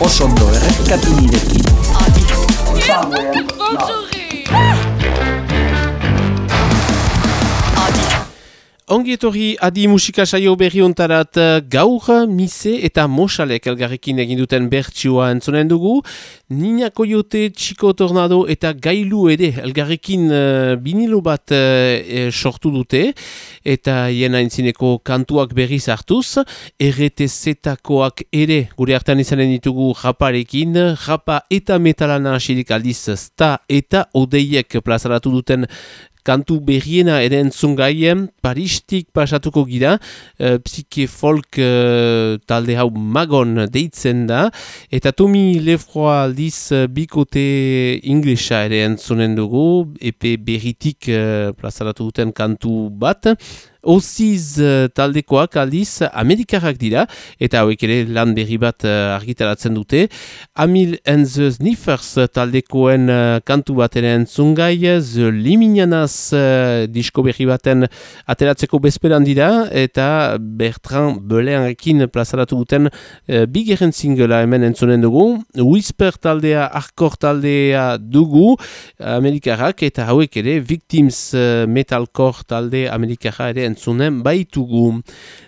oso ondo errepikatu nirekin. Adi. Ongi etorri adi musika saio berri ontarat eh, gaur, mise eta mosalek elgarrekin egin duten bertsioa entzonen dugu. Nina Koyote, Chico Tornado eta Gailu ere elgarrekin uh, binilo bat uh, sortu dute. Eta hiena entzineko kantuak berriz hartuz. RTZ-takoak ere gure hartan izanen ditugu japarekin. Japa eta metalana asirik aldiz sta eta odeiek plazaratu duten kantu berriena ere entzun gaien, paristik pasatuko gira, e, psike folk e, talde hau magon deitzen da, eta Tomi Lefroa aldiz e, bikote inglesa ere entzunen dugu, epe berritik e, plazaratu duten kantu bat, Oziz uh, taldekoak aldiz Amerikarrak dira, eta hauek ere lan berri bat uh, argitaratzen dute. Amil and the Sniffers taldekoen uh, kantu bat ere entzungai, The Liminanaz disko berri baten ateratzeko bezperan dira, eta Bertrand Beleanekin plazaratu duten bigeren singela hemen entzunen dugu. Whisper taldea, Arkor taldea dugu Amerikarrak, eta hauek ere Victims Metalcore talde Amerikarra ere entzunen baitugu.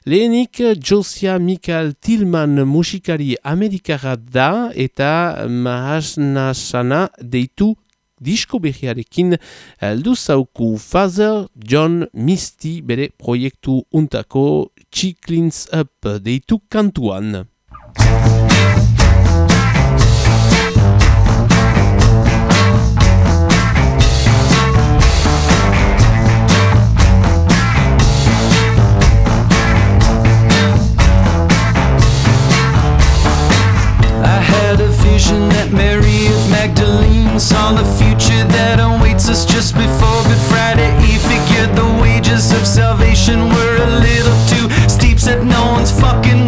Lehenik, Josia Mikael Tillman musikari amerikara da eta mahasnasana deitu disko behiarekin heldu zauku Father John Misty bere proiektu untako Chicklins Up deitu kantuan. Vision that Mary of Magdalene saw the future that awaits us just before Good Friday. He figured the wages of salvation were a little too steep, said no one's fucking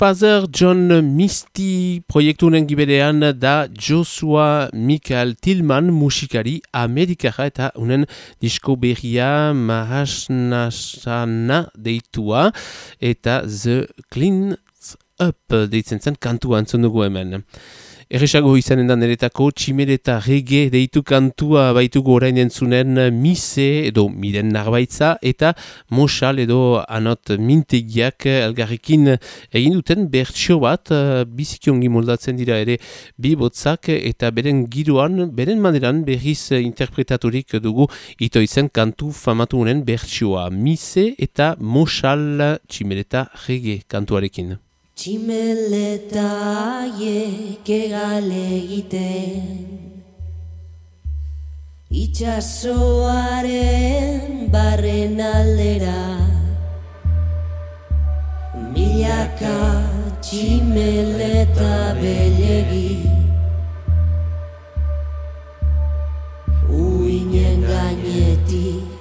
Father John Misty proiektunen giberean da Joshua Michael Tillman musikari amerikara eta unen disko berria Mahasnasana deitua eta The Clean Up deitzen zen kantua antzun dugu hemen. Erresago izanen da niretako tximeleta rege deitu kantua baitugu orain entzunen mise edo miren narbaitza eta mosal edo anot mintegiak elgarrekin egin duten bertsio bat uh, bizikiongi moldatzen dira ere bi botzak eta beren giroan, beren maneran berriz interpretaturik dugu itoizen kantu famatu honen bertsioa mise eta mosal tximeleta rege kantuarekin. Tximeleta haiek egale egiten. Itxasoaren barren aldera. Milaka tximeleta belegi. Uinen gainetik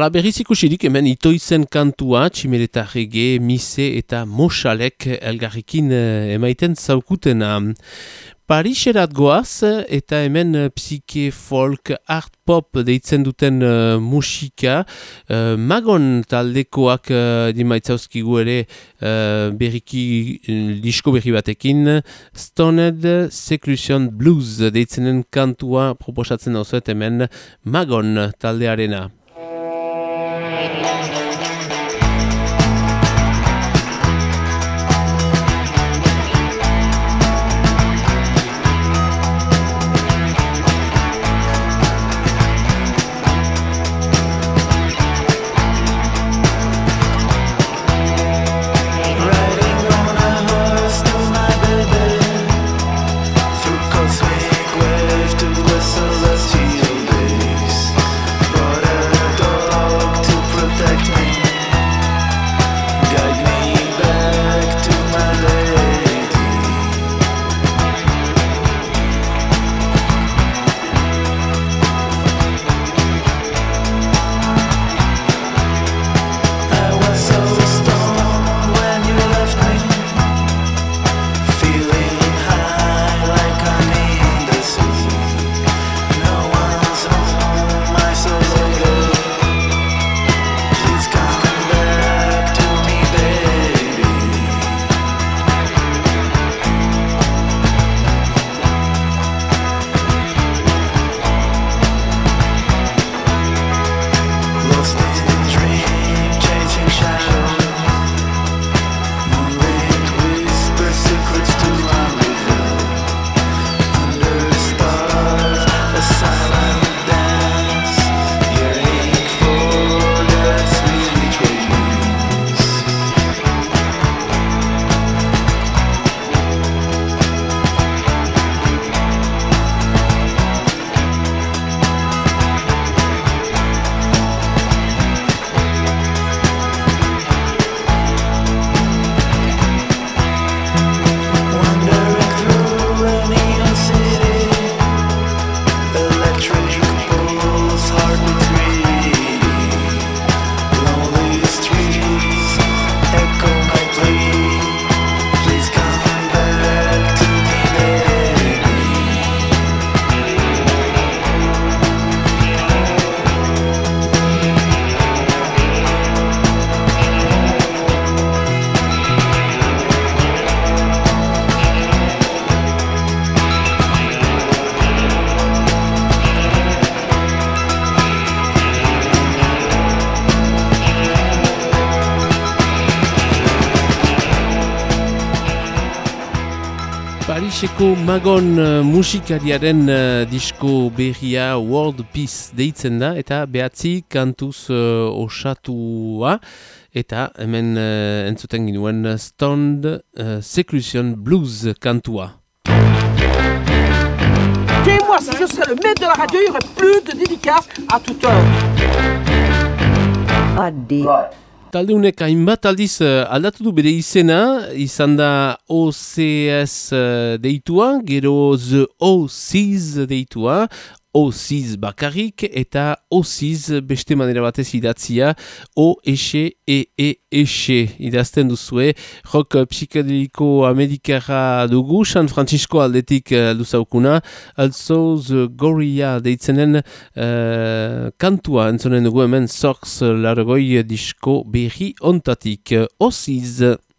Hala berriz ikusirik hemen itoizen kantua, tximeleta rege, mise eta mosalek elgarrikin eh, emaiten zaukutena. Pariserat goaz eta hemen eh, psike folk art pop deitzen duten uh, musika. Uh, magon taldekoak uh, dimaitzauskigu ere uh, berriki uh, disko berri batekin. Stoned Seclusion Blues deitzenen kantua proposatzen dauzuet hemen magon taldearena. Thank you. Magon uh, musikariaren uh, disko berria World Peace deitzen da eta behatzi kantuz uh, osatua eta hemen uh, entzuten ginuen Stoned uh, Seclusion Blues kantua. Dis-moi, si je serais le maître de la radio, il y aurait plus de dédicaces à toute heure. Adi. Talde honek hainbat aldiz uh, aldatu du bere izena, izan da OCS uh, deitua, gero The OCs deitua, OCs bakarrik eta OCs beste manera batez idatzia, O, Exe, E, E, Exe idazten duzue, rock psikadeliko amerikara dugu, San Francisco aldetik uh, luzaukuna, also The Gorilla deitzenen uh, kantua entzonen dugu hemen Sox largoi disko berri ontatik, OCs.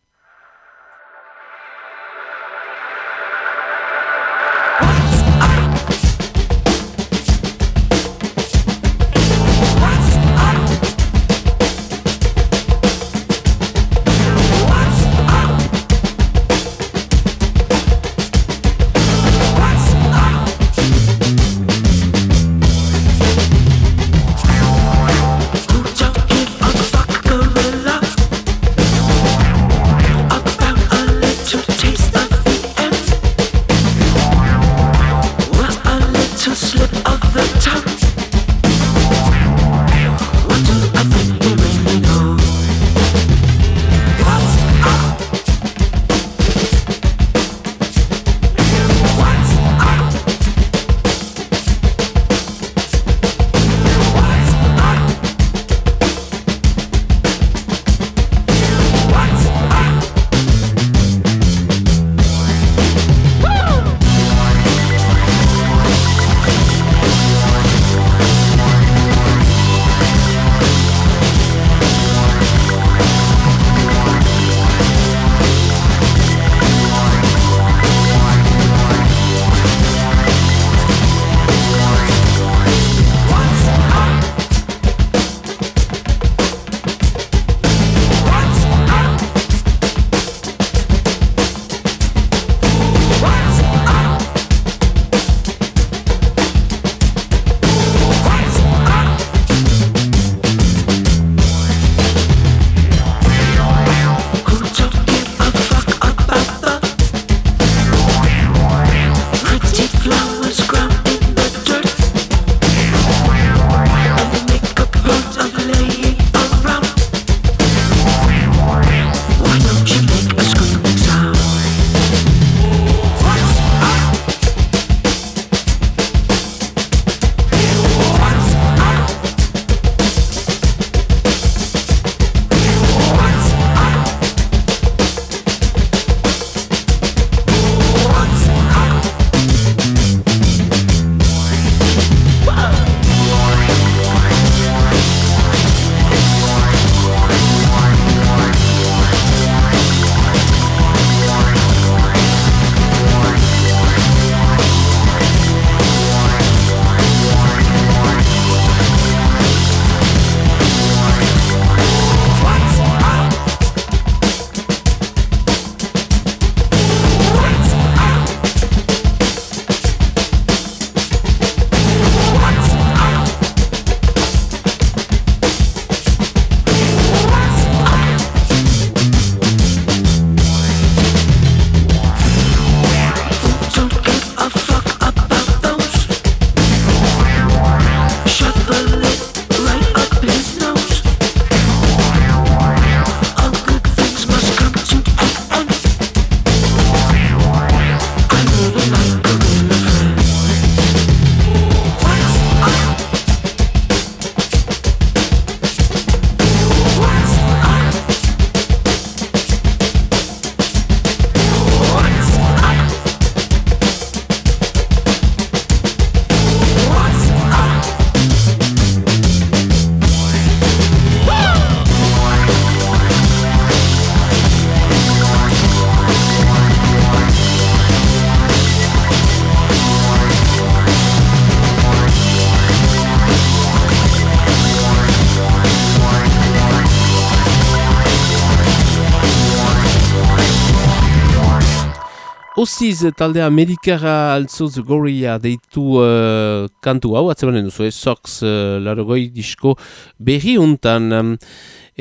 Osiz talde amerikara altzoz gorria deitu uh, kantu hau, atzemanen duzu, eh? Sox uh, larogoi disko berri untan. um,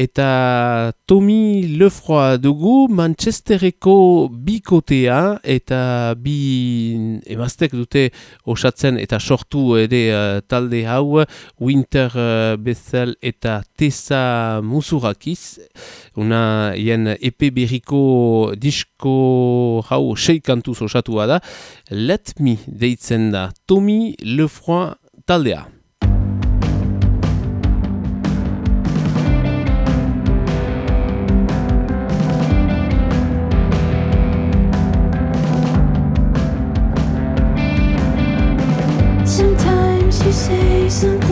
Eta Tommy Lefroy dugu Manchestereko bikotea eta bi emaztek dute osatzen eta sortu ere uh, talde hau Winter uh, Bethel eta Tessa Musurakiz. Una hien epe berriko disko hau seikantuz osatua da. Let me deitzen da Tommy Lefroy taldea. Something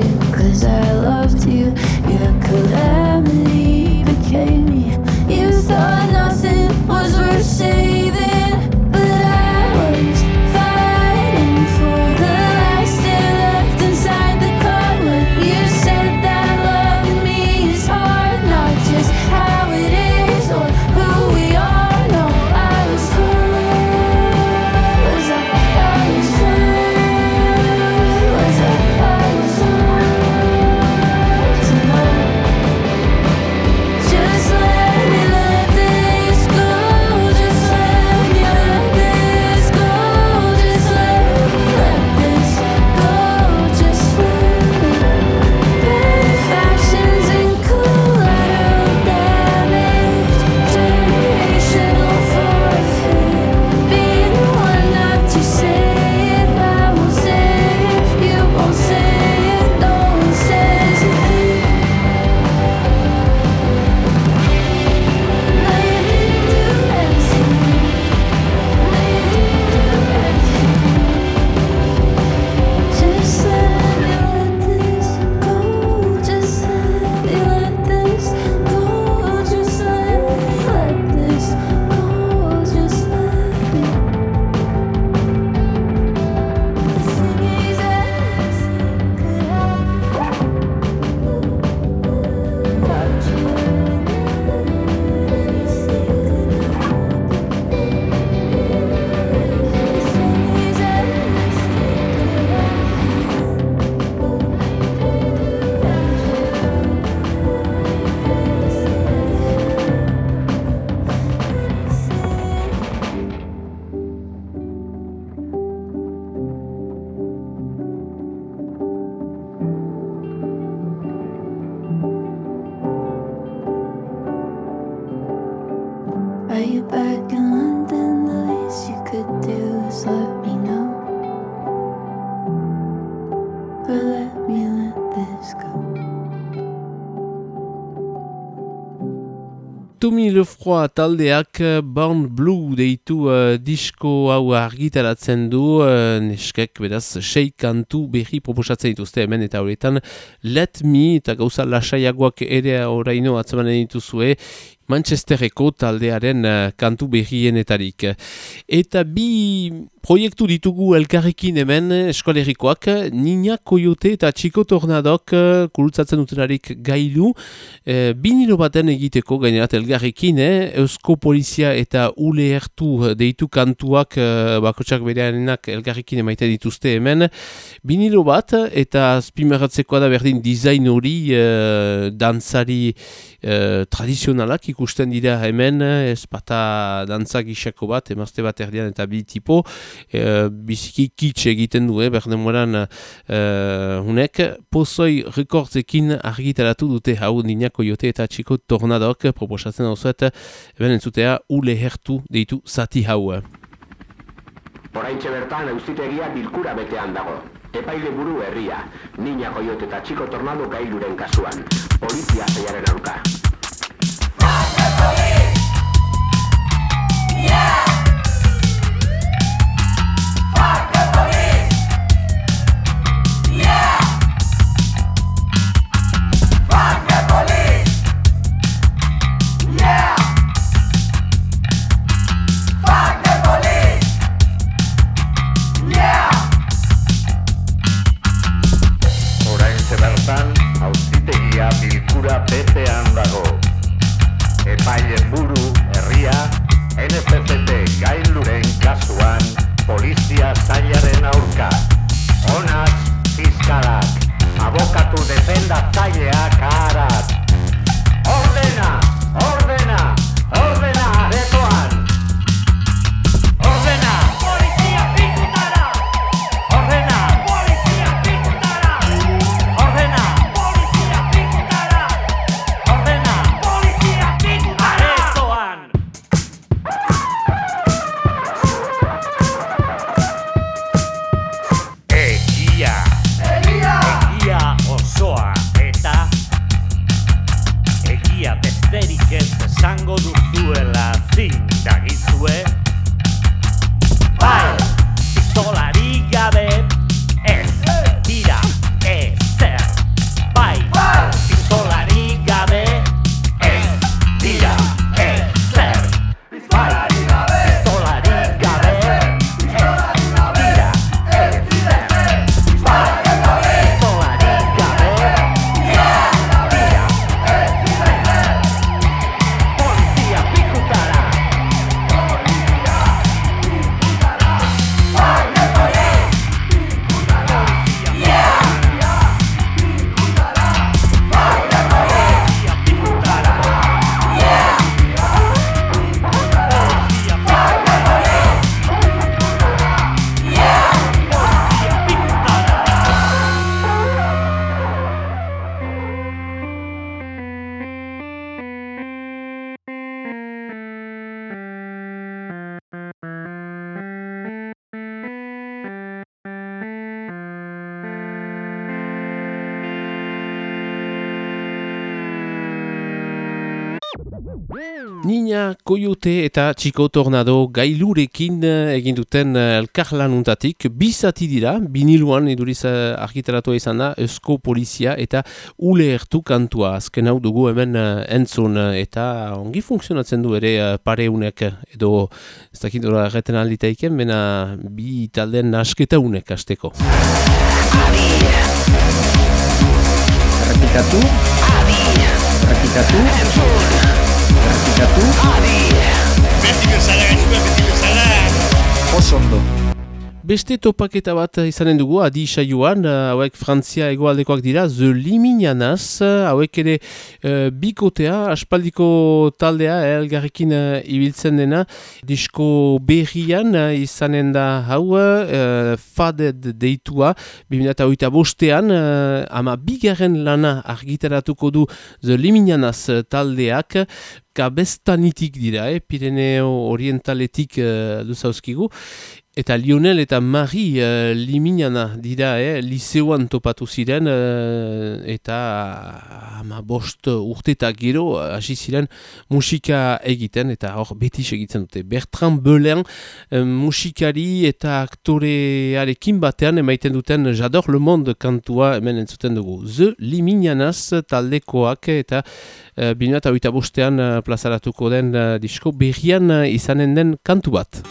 too, cause I Tommy Lefroy taldeak uh, Born Blue deitu uh, disko hau argitaratzen du, uh, neskek beraz sei kantu berri proposatzen dituzte hemen eta horretan Let Me eta gauza lasaiagoak ere oraino atzemanen dituzue Manchesterreko taldearen uh, kantu berrienetarik. Eta bi proiektu ditugu elkarrekin hemen eskolerikoak, Nina Koyote eta Chico Tornadok uh, kurutzatzen dutenarik gailu, uh, binilo baten egiteko gainerat elgarrekin, eh? Eusko Polizia eta Ule deitu kantuak uh, bakotsak berearenak elgarrekin emaite dituzte hemen, binilo bat eta spimerratzekoa da berdin design hori uh, dantzari uh, tradizionalak ikusten dira hemen, ez bata dantza gixako bat, emazte bat erdian eta bi tipo, e, biziki kitsch egiten du, eh, berdemoran e, hunek, pozoi rekordzekin argitaratu dute hau ninako jote eta txiko tornadok, proposatzen hau zuet, eben entzutea, ule hertu deitu zati hau. Oraintxe bertan auzitegia bilkura betean dago. Epaile buru herria, Nina Koyote eta Txiko Tornado gailuren kasuan. Polizia zeiaren aurka. Yeah! Fuck! Nina Koyote eta Txiko Tornado gailurekin eh, egin duten eh, elkarlan untatik, bizati dira, biniluan iduriz eh, argitaratu izan da, Eusko Polizia eta Ule Ertu kantua, azken hau dugu hemen entzun, eta ongi funtzionatzen du ere pareunek, edo ez dakit dora erreten alditaiken, bena bi talden nasketa unek asteko. Errepikatu. Errepikatu. Errepikatu. Oso ondo. Beste topaketa bat izanen dugu, adi saioan, eh, hauek Frantzia egoaldekoak dira, The Liminianaz, eh, hauek ere eh, bikotea, aspaldiko taldea, elgarrekin eh, ibiltzen dena, disko berrian eh, izanen da hau, faded deitua, 2008 bostean, eh, ama bigarren lana argitaratuko du The Liminianaz taldeak, kabestanitik dira, eh, Pireneo orientaletik eh, duzauzkigu, Eta Lionel eta Marie uh, Liminana dira, eh, liseoan topatu ziren, eh, eta ama bost urtetak gero eh, hasi ziren musika egiten, eta hor beti segitzen dute. Bertrand Belen eh, musikari eta aktorearekin batean emaiten duten Jador Le Monde kantua hemen entzuten dugu. The Liminanaz taldekoak eta uh, bina eta oita bostean uh, plazaratuko den uh, disko berrian uh, izanen den kantu bat.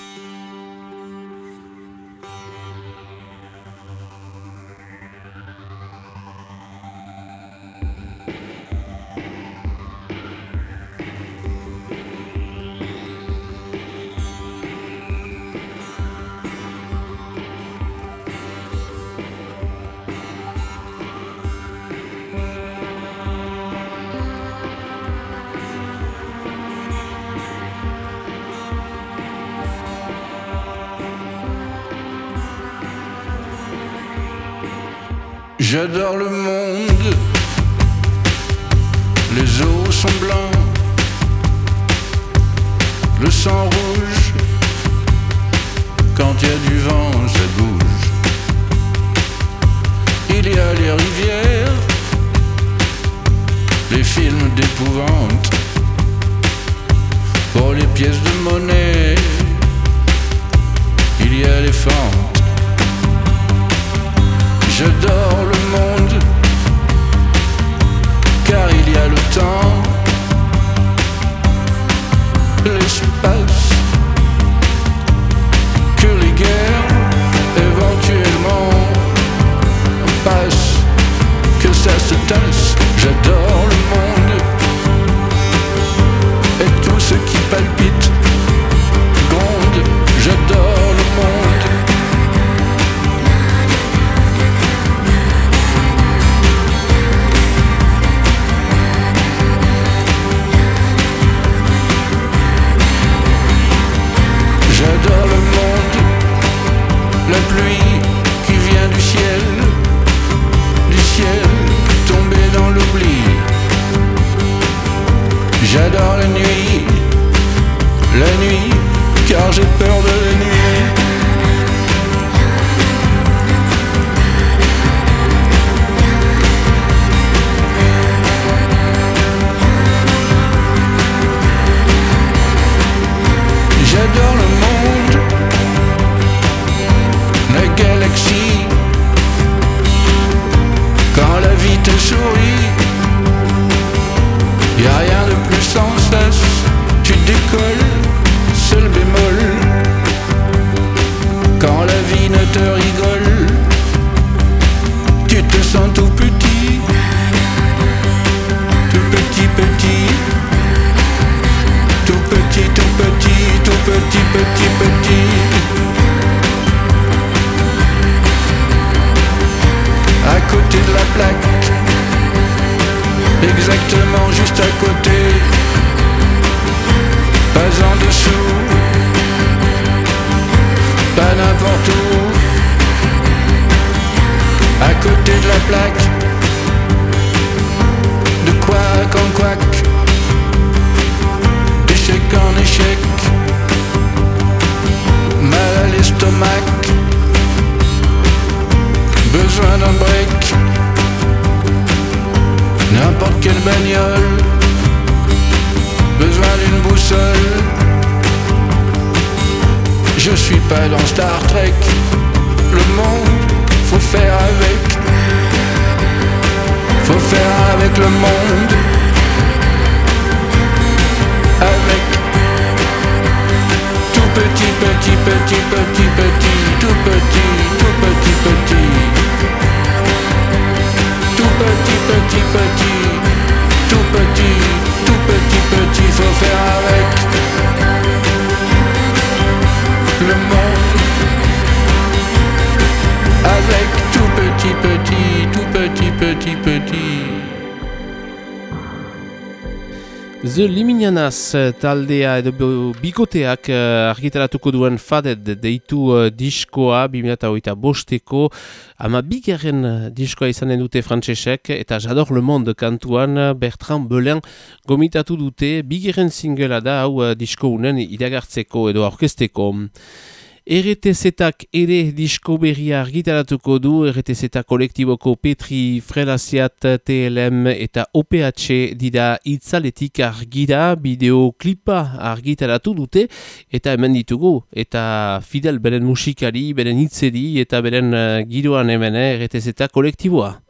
Je suis pas dans Star Trek, le monde, faut faire avec, faut faire avec le monde. Avec tout petit, petit, petit, petit, petit, tout petit, tout petit, petit, tout petit, petit, petit, tout petit, tout petit, petit, faut faire avec le monde, avec tout petit, petit, tout petit, petit, petit. The Liminianaz eh, taldea edo bikoteak uh, argitaratuko duen fadet deitu uh, diskoa 2008 bosteko ama bigarren eh, diskoa izanen dute frantsesek eta J'adore le monde kantuan eh, Bertrand Belin gomitatu dute bigarren singela da hau uh, iragartzeko edo aurkezteko. RTZ-ak ere disko berria argitaratuko du, RTZ kolektiboko Petri, Frelaziat, TLM eta OPH dira itzaletik argira, bideoklipa argitaratu dute, eta hemen ditugu, eta Fidel beren musikari, beren hitzeri eta beren uh, giroan hemen eh, RTZ kolektiboa.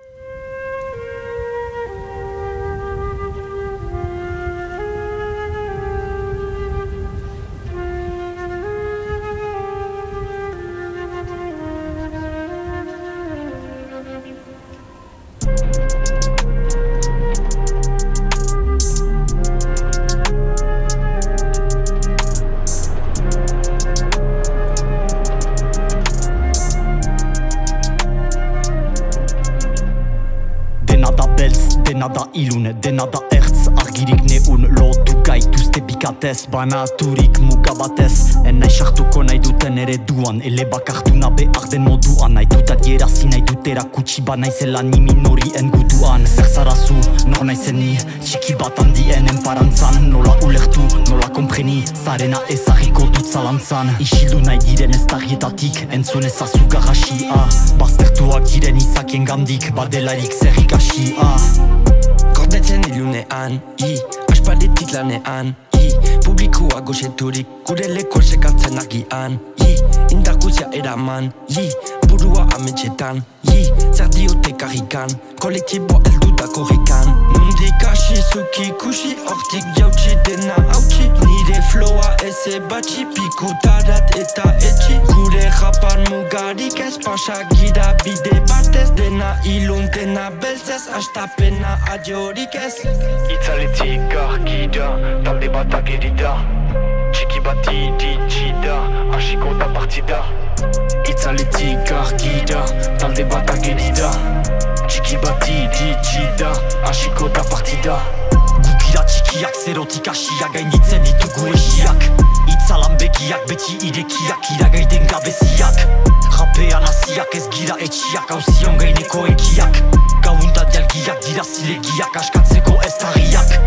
Dena da ilun, dena da ertz. Argirik neun, lotu gaituzte beste pikatez Banaturik muga batez. En nahi sartuko nahi duten ere duan Ele bakartuna behar den moduan. Nahi dutat gerazi nahi dut erakutsi Ba naizela ni minorien guduan Zer zarazu, nor naizen ni Txiki bat handien enparantzan Nola ulertu, nola kompreni Zarena ezagiko dut zalantzan. Isildu nahi diren ez tarrietatik Entzun ezazu garrasia. Baztertuak diren izakien gandik. Badelarik zer ikasia Gordetzen ilunean, i, aspalditik lanean, i Publikoa goxeturik, gure leko sekatzen agian, i Indar guzia eraman, i, burua ametxetan, i Zer diote karrikan, kolektiboa eldu da korrikan Nundik hasi zuki kusi, hortik jautsi dena hautsi Nire floa ez ebatxi, pikutarat eta etxi. Gure japan mugarik ez pasa gira bide batez. Dena ilun dena beltzez, astapena adiorik ez. Itzaletik argi da, talde batak edida Txiki bat iritsi da, hasiko da partida Itzaletik argi da, talde batak edida Txiki bat iritsi da, hasiko da partida. Gukira txikiak zerotik asiak gainditzen ditugu esiak Itzalan begiak beti irekiak iragaiten gabeziak Rapean hasiak ez gira etxiak hauzion gaineko ekiak. Gaunta dialgiak dira zilegiak askatzeko ez tarriak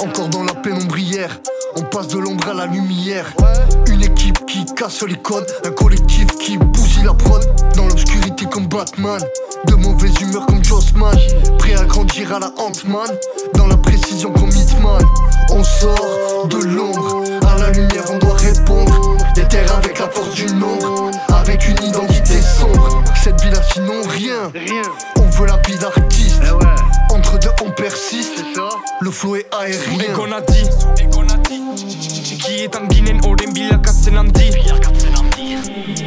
Encore dans la pénombrière, on passe de l'ombre à la lumière. Une équipe qui casse les codes, un collectif qui bousille la prod. Dans l'obscurité comme Batman, de mauvaise humeur comme Jossman. Prêt à grandir à la Ant-Man, dans la précision comme Hitman. On sort de l'ombre, à la lumière on doit répondre. Des terres avec la force du nombre, avec une identité sombre. Cette ville a sinon rien, on veut la vie d'artiste. Entre deux on persiste, le flow est aérien. Egon adi Txikietan ginen oren bilakatzen handi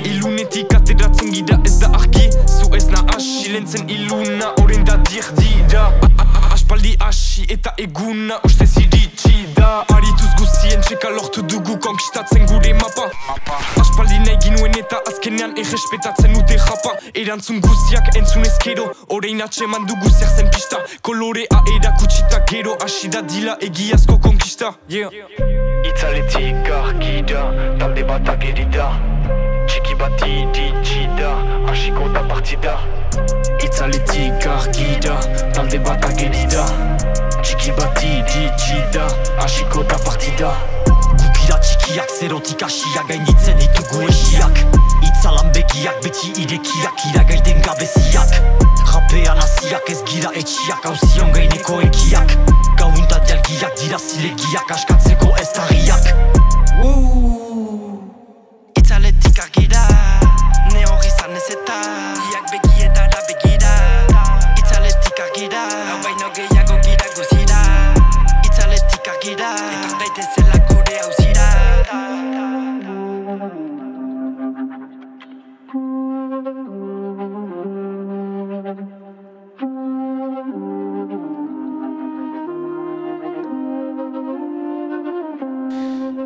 Ilunetik ateratzen gira ez da argi Zu ez na hasi lentzen iluna oren da dirdi da A- a- Aspaldi hasi eta eguna ustez iritsi da. Arituz guzien txeka lortu dugu konkistatzen gure mapa. Aspaldi nahi ginuen eta azkenean errespetatzen dute japa. Erantzun guztiak entzun ezkero Orain atxeman dugu zer zen pista. Kolorea erakutsita gero Hasi da dila egiazko konkista. Yeah. Itzaletik argi da, talde batak edida Txiki bat iritsi da, hasiko da partida Itzaletik argi da, talde batak edida Txiki bat iritsi da, hasiko da partida. Gukira txikiak zerotik asiak gainditzen ditugu esiak. Itzalan begiak beti irekiak iragaiten gabeziak. Rapean hasiak ez gira etxiak hauzion gaineko ekiak. Gaunta dialgiak dira zilegiak askatzeko ez tarriak Itzaletik argira, ne hori zan ez eta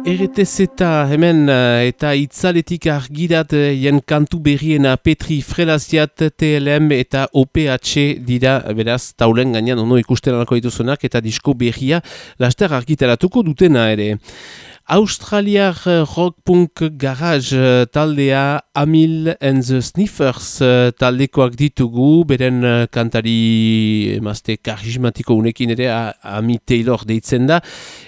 RTZ eta hemen eh, eta itzaletik argidat eh, jen kantu berriena Petri Frelaziat, TLM eta OPH dira beraz taulen gainean ono ikusten alako dituzunak eta disko berria laster argitaratuko dutena ere. Australiar eh, rock punk garage eh, taldea Amil and the Sniffers eh, taldekoak ditugu, beren kantari emazte karismatiko unekin ere Ami Taylor deitzen da,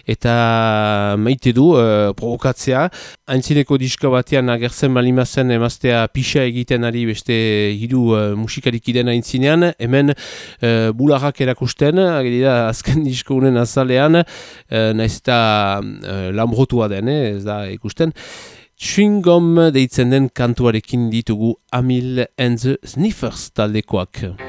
eta maite du eh, provokatzea. Aintzineko disko batean agertzen balimazen emaztea pixa egiten ari beste hiru uh, musikarik iden aintzinean, hemen uh, bularrak erakusten, ageri da azken disko unen azalean, uh, naiz eta uh, lambrotua den, eh, ez da ikusten. Chewing-gum deitzen den kantuarekin ditugu Amil and the Sniffers taldekoak.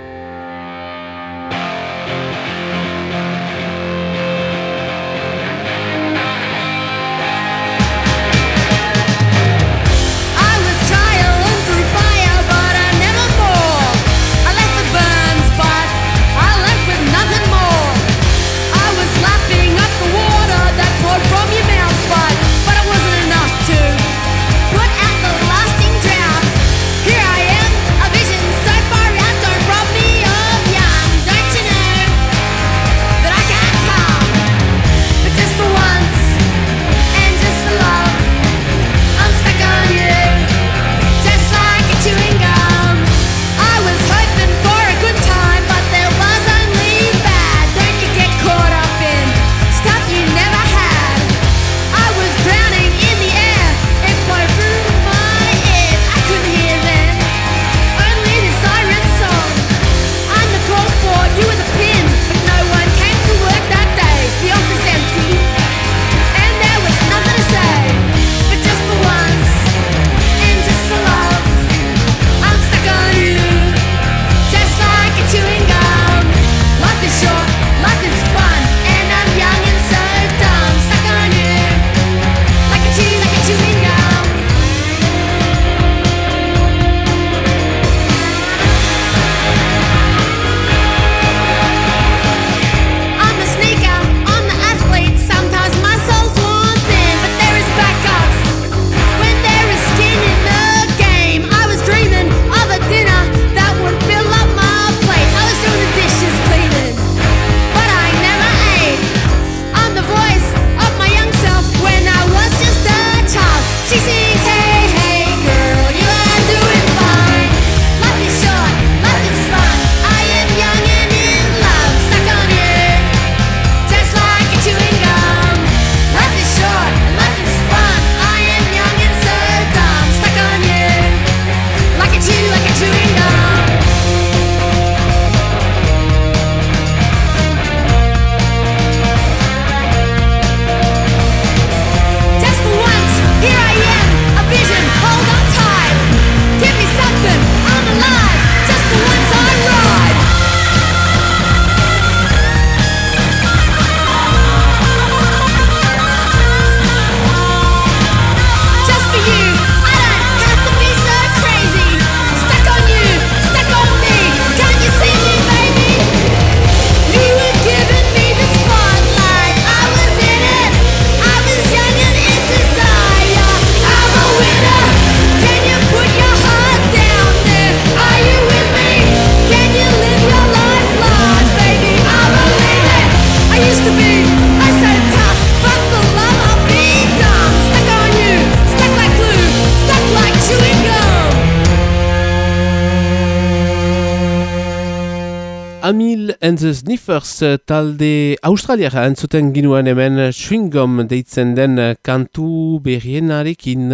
And the Sniffers eh, talde australiara entzuten ginuen hemen Swingom deitzen den eh, kantu berrienarekin.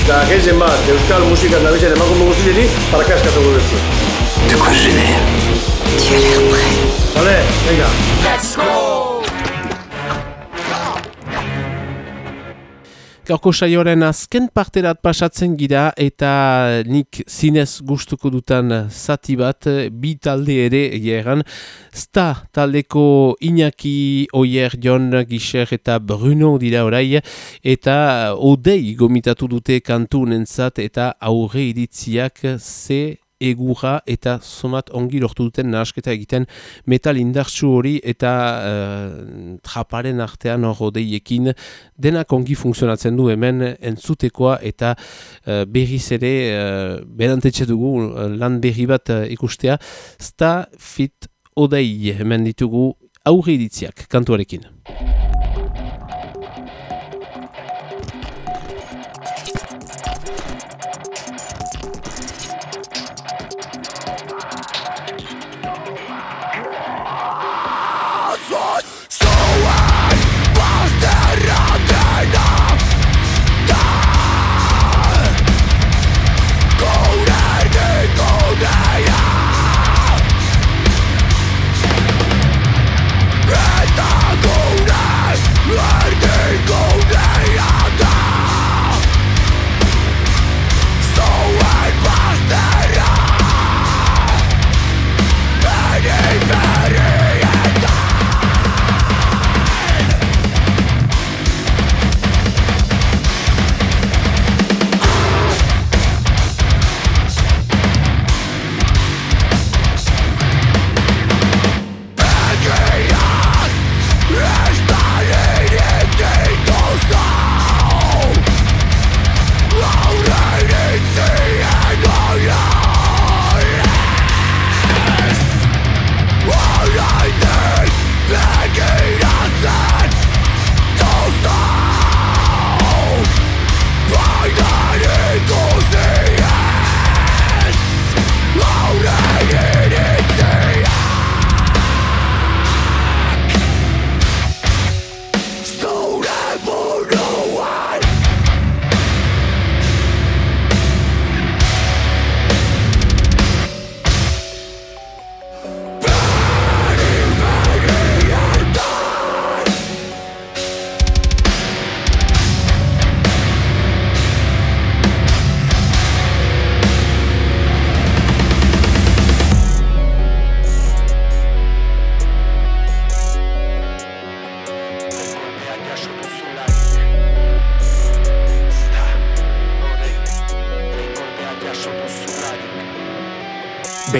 Eta gehien bat, euskal musikan nabizen emakume guztieri, parakaskatuko duzu. De quoi je n'ai Tu as l'air prêt. Vale, venga. Let's go Gaurko saioaren azken parterat pasatzen gira eta nik zinez gustuko dutan zati bat bi talde ere egeran. Sta taldeko Iñaki, Oier, Jon, Gixer eta Bruno dira orai eta odei gomitatu dute kantu nentzat eta aurre iritziak ze egura eta somat ongi lortu duten nahasketa egiten metal indartsu hori eta uh, traparen artean hor odeiekin denak ongi funtzionatzen du hemen entzutekoa eta uh, berriz ere uh, berantetxe dugu uh, lan berri bat uh, ikustea sta fit odei hemen ditugu aurre iritziak kantuarekin.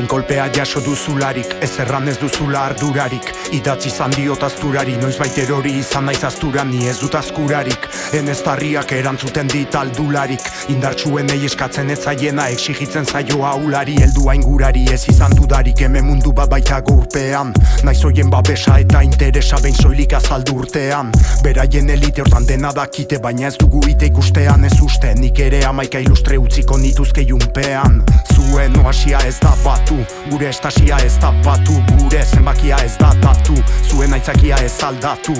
Behin kolpea jaso duzularik, ez erran ez duzula ardurarik. Idatzi izan diot azturari, noiz baiter hori izan naiz aztura Ni ez dut azkurarik, enez tarriak erantzuten dit aldularik Indartsuen ei eskatzen ez zaiena, exigitzen zaio aulari Eldu aingurari ez izan dudarik, hemen mundu bat baita gurpean Naiz hoien babesa eta interesa behin soilik azaldu urtean. Beraien elite hortan dena dakite, baina ez dugu ite ikustean ez uste Nik ere amaika ilustre utziko nituzke junpean Zuen oasia ez da batu, gure estasia ez da batu Gure zenbakia ez da datu, zuen aitzakia ez aldatu.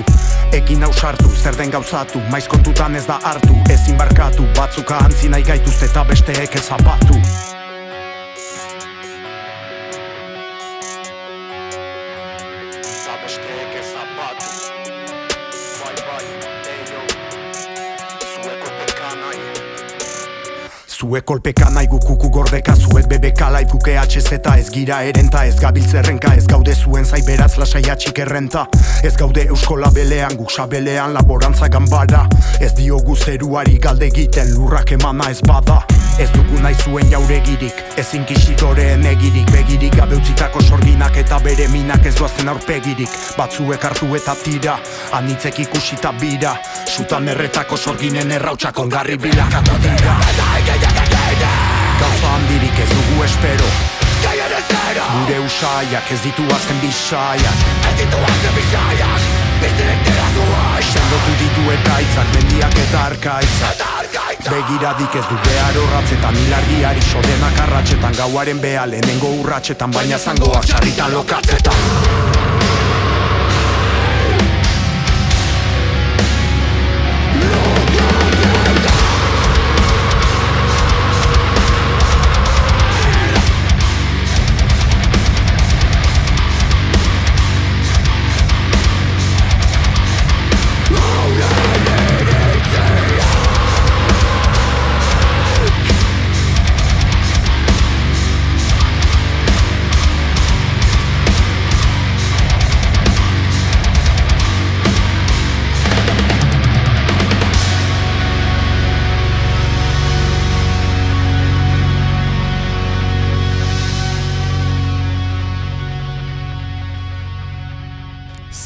Ekin ausartu, zer den gauzatu, maiz kontutan ez da hartu Ezin barkatu, batzuka antzi nahi gaituzte eta besteek ez zapatu Zuek kolpeka nahi gukuku gordeka Zuek bebeka laif guke HZ ez gira erenta Ez gabiltzerrenka ez gaude zuen zai beraz lasai atxik errenta Ez gaude eusko labelean guk sabelean laborantza ganbara. Ez diogu zeruari galde egiten lurrak emana ez bada. Ez dugu nahi zuen jauregirik, ez inkisitoreen egirik. Begirik gabe utzitako sorginak eta bere minak ez duazten aurpegirik. Batzuek hartu eta tira, anitzek ikusita bira. Sutan erretako sorginen errautsak ongarri bilakatu dira dugu espero. Gure usaiak ez ditu azken bisaiak. Ez ditu azken bisaiak. Sendotu ditu eta itzak mendiak eta arkaitzak Begiradik ez du behar horratzetan Ilargiari sodenak arratxetan Gauaren beha lehenengo urratxetan Baina zangoak sarritan lokatzetan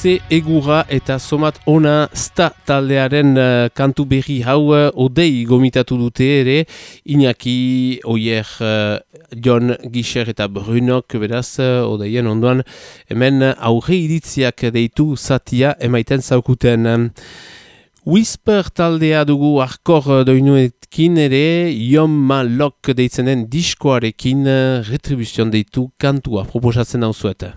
ze egura eta somat ona sta taldearen uh, kantu berri hau uh, odei gomitatu dute ere Iñaki, Oier, uh, John, Gisher eta Brunok beraz uh, odeien ondoan hemen aurre iritziak deitu zatia emaiten zaukuten. Whisper taldea dugu arkor doinuekin ere Yom Lok deitzen den diskoarekin retribuzion deitu kantua proposatzen hau zueta.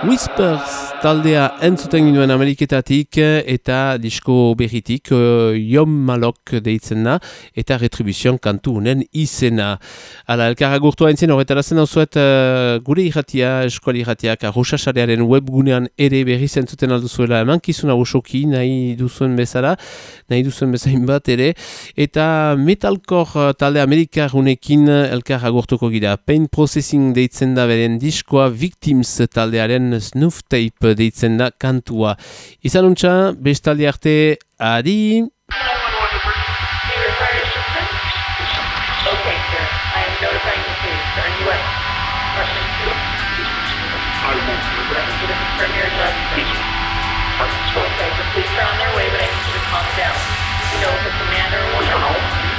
Whispers taldea entzuten ginoen Ameriketatik eta disko berritik uh, Yom Malok deitzen da eta Retribution kantu honen izena. Hala, elkarra gurtua entzien horretarazen hau zuet uh, gure irratia, eskuali irratiak arroxasarearen webgunean ere berri zentzuten alduzuela eman kizuna osoki nahi duzuen bezala, nahi duzuen bezain bat ere eta metalkor talde Amerikar unekin elkarra gurtuko gira. Pain Processing deitzen da beren diskoa Victims taldearen zuen snuff tape deitzen da kantua. Izan untxa, bestaldi arte, adi!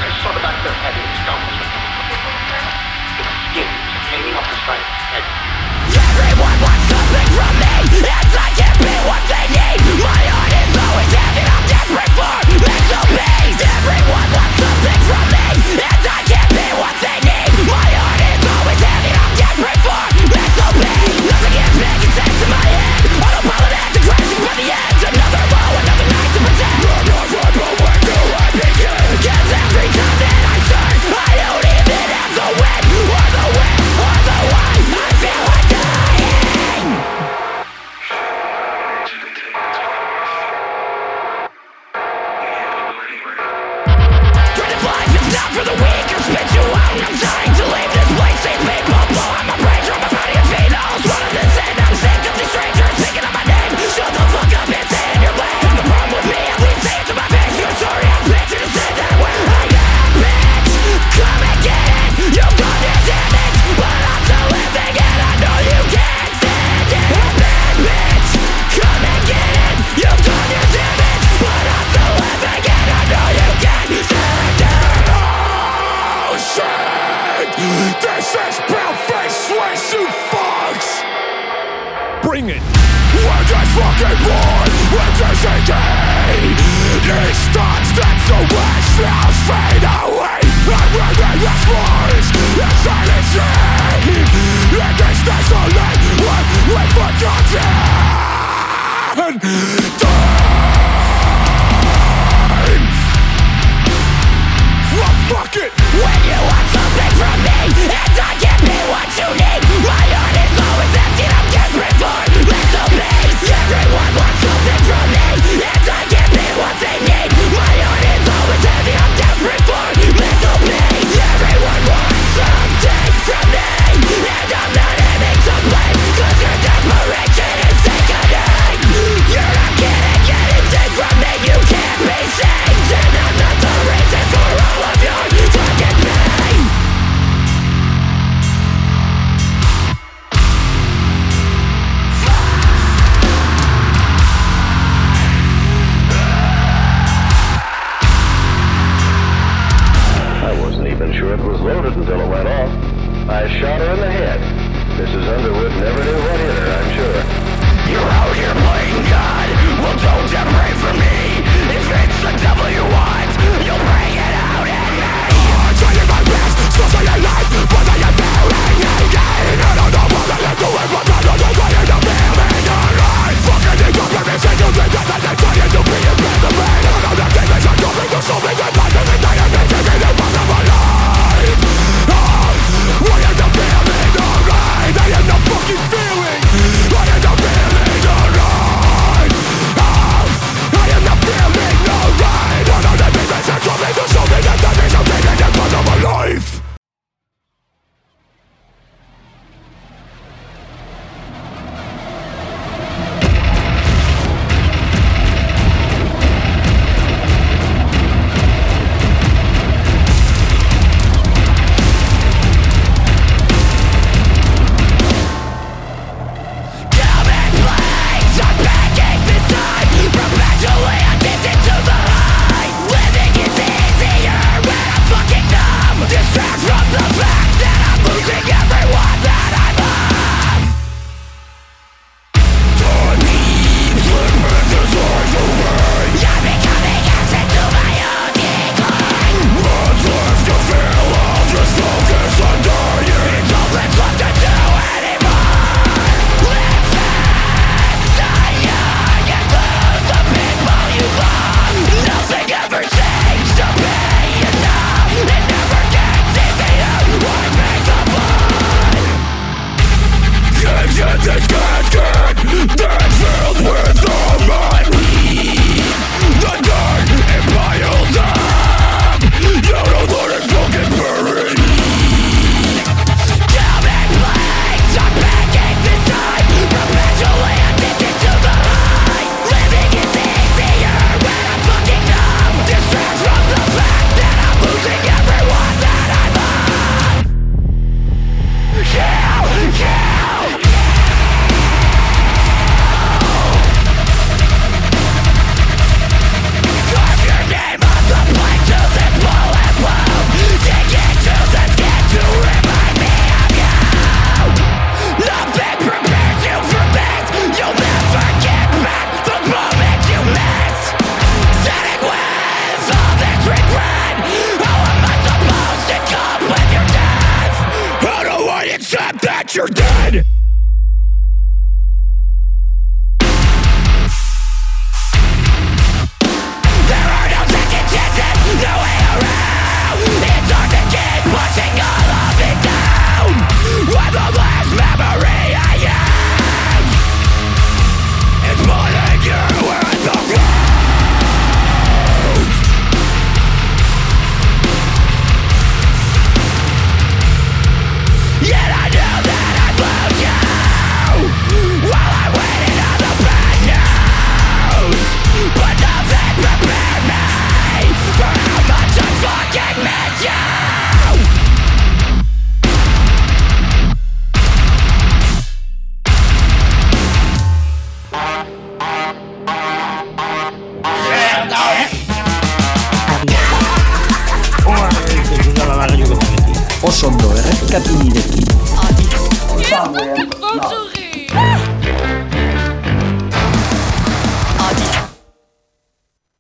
It's they're a. It's the. Everyone wants something from me And I can't be what they need for the weak and spit you out. I'm dying to leave this place, ain't people